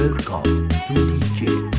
Welcome to DJ